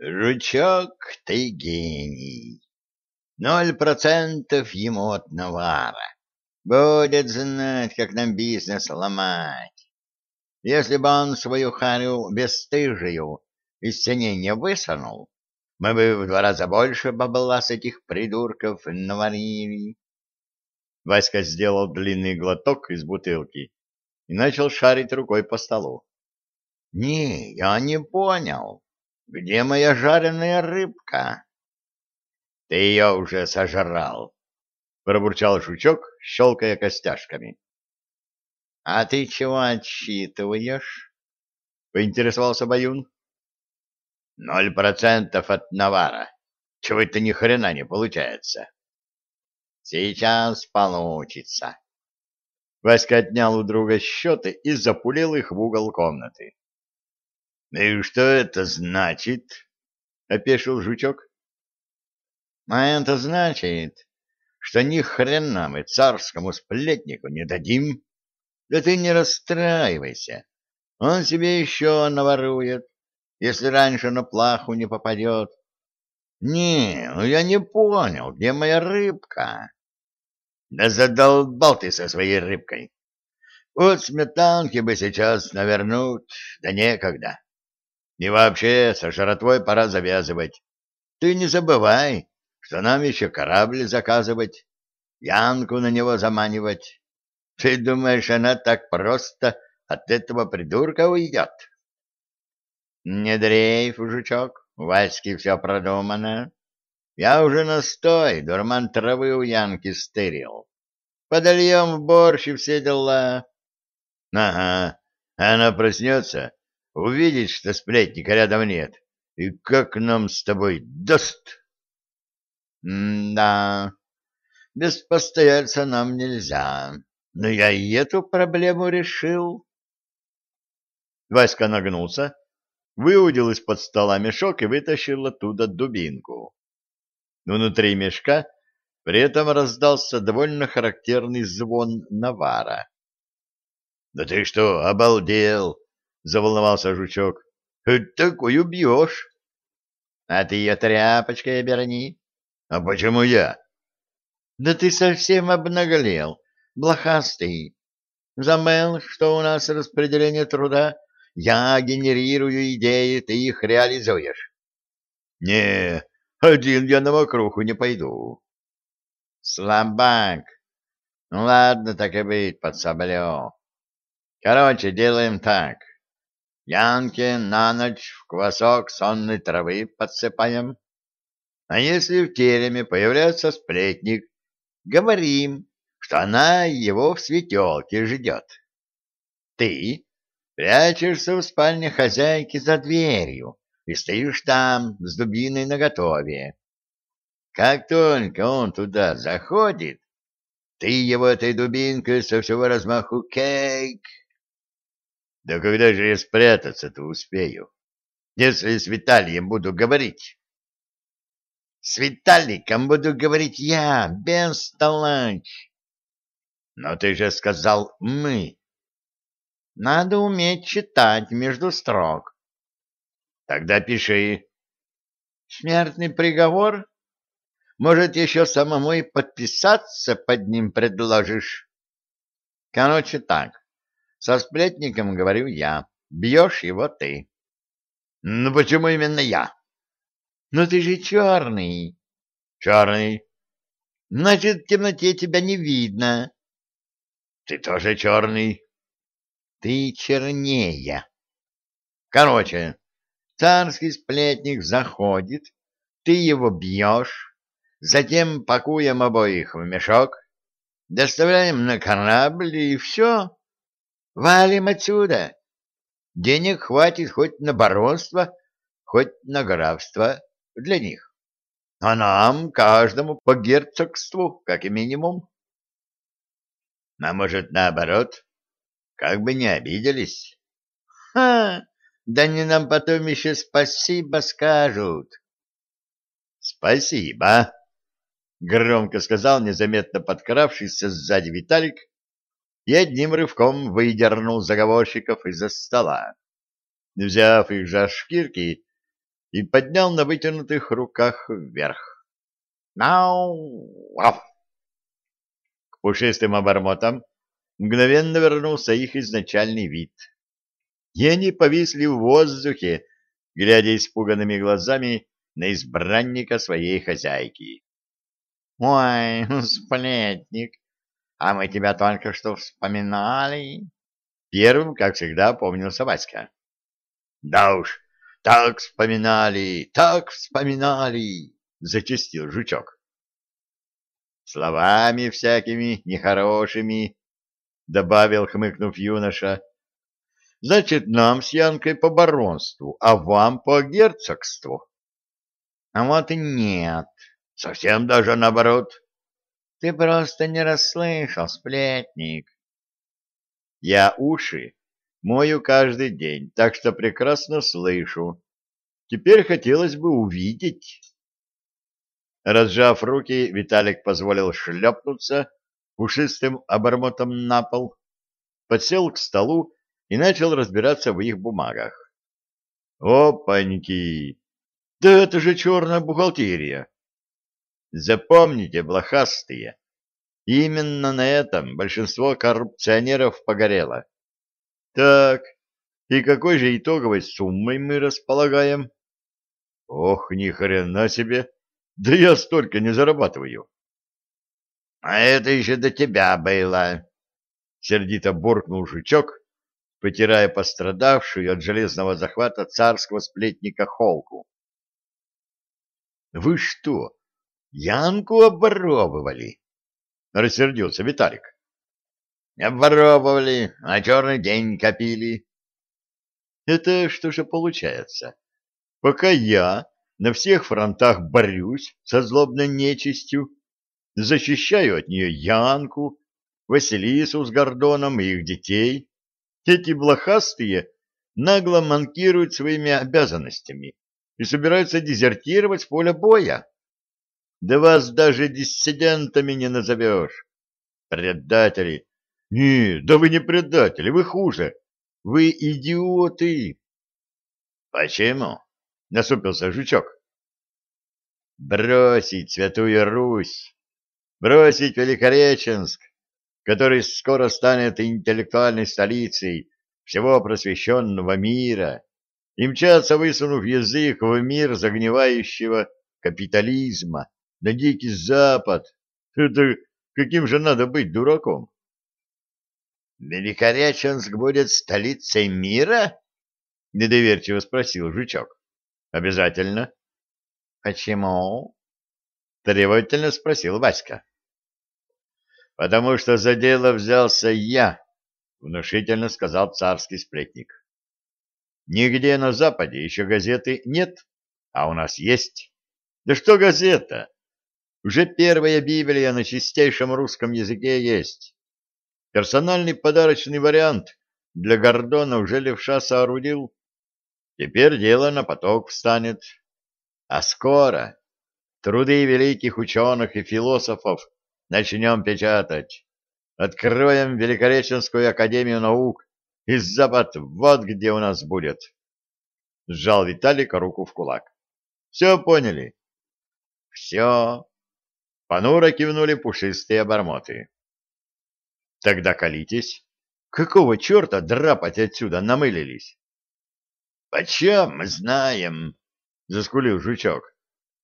Жучок, ты гений. Ноль процентов ему от навара. Будет знать, как нам бизнес ломать. Если бы он свою харю бесстыжию из теней не высунул, мы бы в два раза больше бабла с этих придурков наварили. Васька сделал длинный глоток из бутылки и начал шарить рукой по столу. — Не, я не понял. Где моя жареная рыбка? — Ты ее уже сожрал, — пробурчал жучок, щелкая костяшками. — А ты чего отсчитываешь? — поинтересовался Баюн. — Ноль процентов от навара. Чего это ни хрена не получается? — Сейчас получится. Васька отнял у друга счеты и запулил их в угол комнаты. — И что это значит? — опешил жучок. — А это значит, что ни хрена мы царскому сплетнику не дадим. Да ты не расстраивайся. Он себе еще наворует, если раньше на плаху не попадет. Не, ну я не понял, где моя рыбка? Да задолбал ты со своей рыбкой. Вот сметанки бы сейчас навернуть, да некогда. И вообще, со жратвой пора завязывать. Ты не забывай, что нам еще корабль заказывать, Янку на него заманивать. Ты думаешь, она так просто от этого придурка уйдет? Не дрейф, жучок, у Васьки все продумано. Я уже настой, дурман травы у Янки стырил. Подольем в борщ и все дела. Ага, она проснется, увидит, что сплетника рядом нет. И как нам с тобой даст? да, без постояльца нам нельзя. Но я и эту проблему решил. Васька нагнулся, выудил из-под стола мешок и вытащил оттуда дубинку. Внутри мешка при этом раздался довольно характерный звон навара. — Да ты что, обалдел? — заволновался жучок. — Такую бьешь. — А ты ее тряпочкой оберни. А почему я? Да ты совсем обнаглел, блохастый. Замел, что у нас распределение труда. Я генерирую идеи, ты их реализуешь. Не, один я на мокруху не пойду. Слабак. Ну ладно, так и быть, подсоблю. Короче, делаем так. Янке на ночь в квасок сонной травы подсыпаем. А если в тереме появляется сплетник, говорим, что она его в светелке ждет. Ты прячешься в спальне хозяйки за дверью и стоишь там с дубиной наготове. Как только он туда заходит, ты его этой дубинкой со всего размаху кейк. Да когда же я спрятаться-то успею, если с Виталием буду говорить? С Виталиком буду говорить я, таланч. Но ты же сказал «мы». Надо уметь читать между строк. Тогда пиши. Смертный приговор? Может, еще самому и подписаться под ним предложишь? Короче так, со сплетником говорю я, бьешь его ты. Ну почему именно я? Но ты же черный. Черный. Значит, в темноте тебя не видно. Ты тоже черный. Ты чернее. Короче, царский сплетник заходит, ты его бьешь, затем пакуем обоих в мешок, доставляем на корабль и все. Валим отсюда. Денег хватит хоть на баронство, хоть на графство для них. А нам, каждому, по герцогству, как и минимум. А может, наоборот, как бы не обиделись. Ха! Да они нам потом еще спасибо скажут. Спасибо, громко сказал незаметно подкравшийся сзади Виталик и одним рывком выдернул заговорщиков из-за стола. Взяв их за шкирки, и поднял на вытянутых руках вверх. «Нау! Аф!» К пушистым обормотам мгновенно вернулся их изначальный вид. И они повисли в воздухе, глядя испуганными глазами на избранника своей хозяйки. — Ой, сплетник, а мы тебя только что вспоминали. Первым, как всегда, помнился Васька. — Да уж, так вспоминали, так вспоминали, — зачастил жучок. — Словами всякими нехорошими, — добавил, хмыкнув юноша. — Значит, нам с Янкой по баронству, а вам по герцогству. — А вот и нет, совсем даже наоборот. Ты просто не расслышал, сплетник. Я уши мою каждый день, так что прекрасно слышу. Теперь хотелось бы увидеть. Разжав руки, Виталик позволил шлепнуться пушистым обормотом на пол, подсел к столу и начал разбираться в их бумагах. Опаньки! Да это же черная бухгалтерия! Запомните, блохастые, именно на этом большинство коррупционеров погорело. Так, и какой же итоговой суммой мы располагаем? Ох, ни хрена себе! Да я столько не зарабатываю. А это еще до тебя было, сердито буркнул жучок, потирая пострадавшую от железного захвата царского сплетника холку. Вы что, Янку обворовывали? Рассердился Виталик. Обворовывали, а черный день копили. Это что же получается? Пока я на всех фронтах борюсь со злобной нечистью, защищаю от нее Янку, Василису с Гордоном и их детей, эти блохастые нагло манкируют своими обязанностями и собираются дезертировать с поля боя. Да вас даже диссидентами не назовешь. Предатели! Не, да вы не предатели, вы хуже. Вы идиоты. Почему? Насупился жучок. Бросить Святую Русь, бросить Великореченск, который скоро станет интеллектуальной столицей всего просвещенного мира, и мчаться, высунув язык в мир загнивающего капитализма, на дикий запад. Это каким же надо быть дураком? Великореченск будет столицей мира? Недоверчиво спросил Жучок. Обязательно. Почему? Требовательно спросил Васька. Потому что за дело взялся я, внушительно сказал царский сплетник. Нигде на Западе еще газеты нет, а у нас есть. Да что газета? Уже первая Библия на чистейшем русском языке есть. Персональный подарочный вариант для Гордона уже левша соорудил. Теперь дело на поток встанет. А скоро труды великих ученых и философов начнем печатать. Откроем Великореченскую академию наук, и Запад вот где у нас будет. Сжал Виталик руку в кулак. Все поняли? Все. Понуро кивнули пушистые обормоты. Тогда колитесь. Какого черта драпать отсюда намылились? — Почем мы знаем? — заскулил жучок.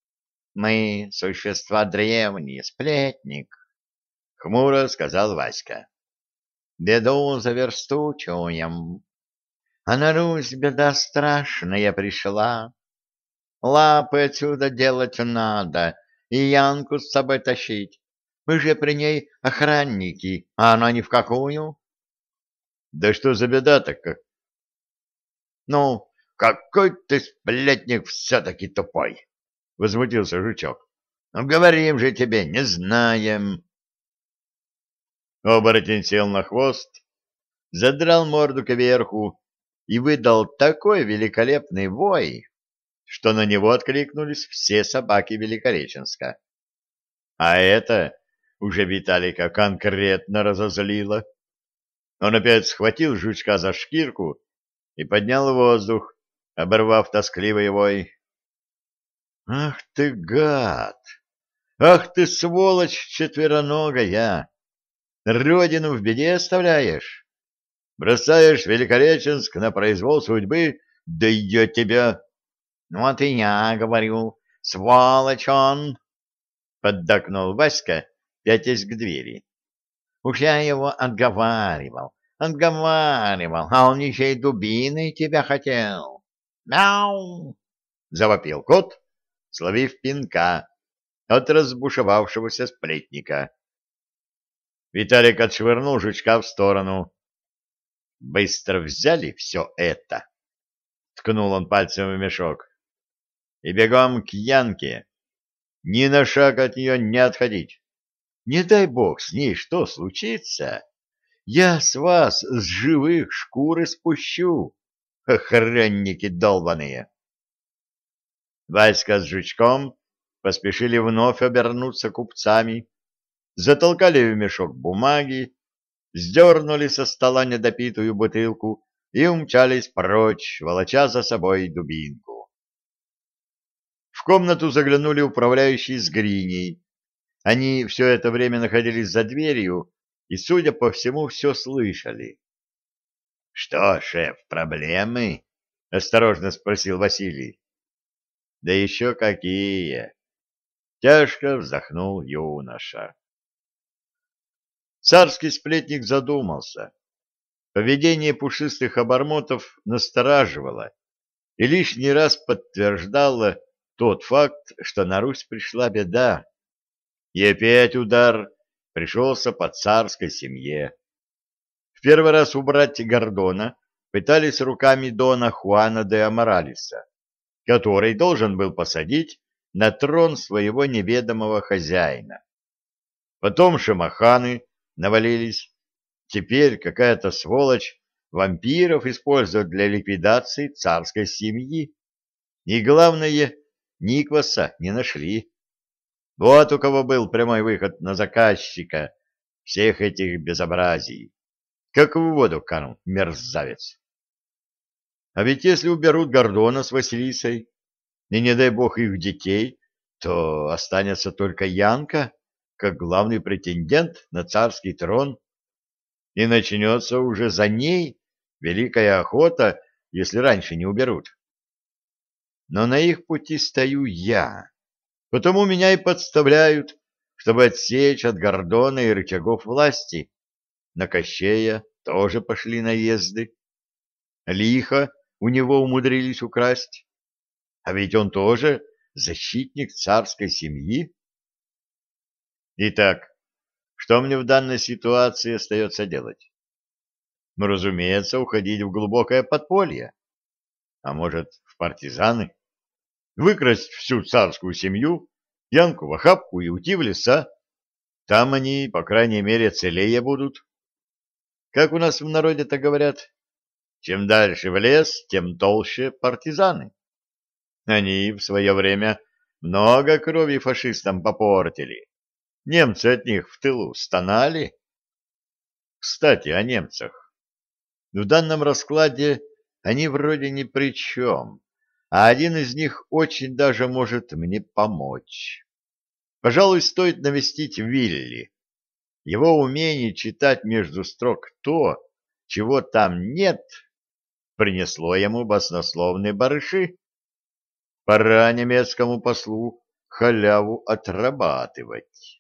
— Мы — существа древние, сплетник, — хмуро сказал Васька. — Беду за версту чуем. А на Русь беда страшная пришла. Лапы отсюда делать надо, и Янку с собой тащить. Мы же при ней охранники, а она ни в какую. Да что за беда такая? Ну, какой ты сплетник все-таки тупой, возмутился жучок. Ну, говорим же тебе, не знаем. Оборотень сел на хвост, задрал морду кверху и выдал такой великолепный вой, что на него откликнулись все собаки Великореченска. А это уже Виталика конкретно разозлило. Он опять схватил жучка за шкирку и поднял воздух, оборвав тоскливый вой. Ах ты гад! Ах ты сволочь четвероногая! Родину в беде оставляешь? Бросаешь Великореченск на произвол судьбы? Да я тебя... Ну, вот и я говорю, сволочь он! Поддакнул Васька, пятясь к двери. Уж я его отговаривал, отговаривал, а он еще и дубиной тебя хотел. Мяу! Завопил кот, словив пинка от разбушевавшегося сплетника. Виталик отшвырнул жучка в сторону. Быстро взяли все это. Ткнул он пальцем в мешок. И бегом к Янке. Ни на шаг от нее не отходить. Не дай бог с ней что случится. Я с вас с живых шкуры спущу, охранники долбаные. Васька с жучком поспешили вновь обернуться купцами, затолкали в мешок бумаги, сдернули со стола недопитую бутылку и умчались прочь, волоча за собой дубинку. В комнату заглянули управляющие с Гриней. Они все это время находились за дверью и, судя по всему, все слышали. — Что, шеф, проблемы? — осторожно спросил Василий. — Да еще какие! Тяжко вздохнул юноша. Царский сплетник задумался. Поведение пушистых обормотов настораживало и лишний раз подтверждало тот факт, что на Русь пришла беда. И опять удар пришелся по царской семье. В первый раз убрать Гордона пытались руками Дона Хуана де Аморалиса, который должен был посадить на трон своего неведомого хозяина. Потом шамаханы навалились. Теперь какая-то сволочь вампиров использует для ликвидации царской семьи. И главное, Никваса не нашли. Вот у кого был прямой выход на заказчика всех этих безобразий. Как в воду канул мерзавец. А ведь если уберут Гордона с Василисой, и не дай бог их детей, то останется только Янка, как главный претендент на царский трон, и начнется уже за ней великая охота, если раньше не уберут. Но на их пути стою я, потому меня и подставляют, чтобы отсечь от Гордона и рычагов власти. На Кощея тоже пошли наезды. Лихо у него умудрились украсть. А ведь он тоже защитник царской семьи. Итак, что мне в данной ситуации остается делать? Ну, разумеется, уходить в глубокое подполье. А может, в партизаны? Выкрасть всю царскую семью, Янку в охапку и уйти в леса. Там они, по крайней мере, целее будут. Как у нас в народе-то говорят, чем дальше в лес, тем толще партизаны. Они в свое время много крови фашистам попортили. Немцы от них в тылу стонали. Кстати, о немцах. В данном раскладе они вроде ни при чем, а один из них очень даже может мне помочь. Пожалуй, стоит навестить Вилли. Его умение читать между строк то, чего там нет, принесло ему баснословные барыши. Пора немецкому послу халяву отрабатывать.